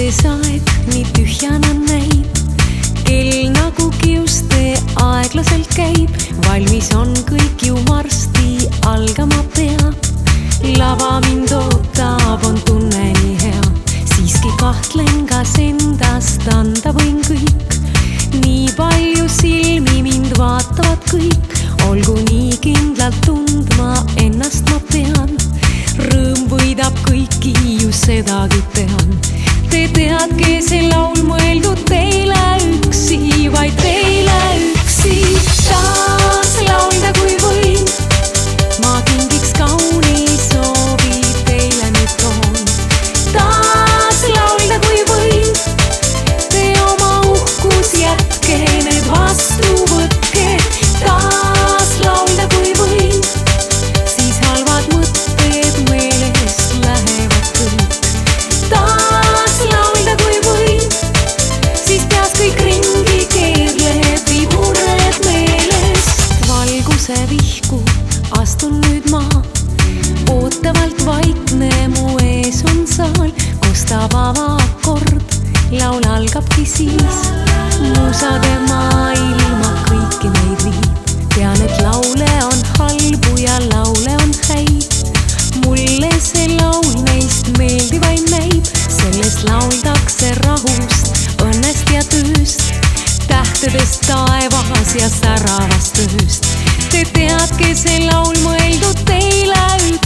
keesaeg nii tühjana näib, kell nagu kiuste aeglaselt käib, valmis on kõik ju varsti algama peab. lava mind ootab, on tunne nii hea, siiski kahtlen, kas endast anda võin kõik. nii palju silmi mind vaatavad kõik, olgu nii kindlalt tundma ennast ma pean. rõõm võidab kõiki, ju sedagi tean. Te teadke, see laul mõeldud teile üksi, vaid teile üksi. taas laulda, kui võin, ma kingiks kauni soovi teile nüüd toon. taas laulda, kui võin, te oma uhkus jätke, need vastu valguse vihku astun nüüd maha, ootavalt vaikne mu ees on saal, kostab avaakord, laul algabki siis. musade maailma kõiki meid viib, tean, et laule on halbu ja laule on häid. mulle see laul neist meeldivaim näib, selles lauldakse rahust, õnnest ja tööst, tähtedest taevas ja säravast ööst. Te teadke, see laul mõeldud teile üksi,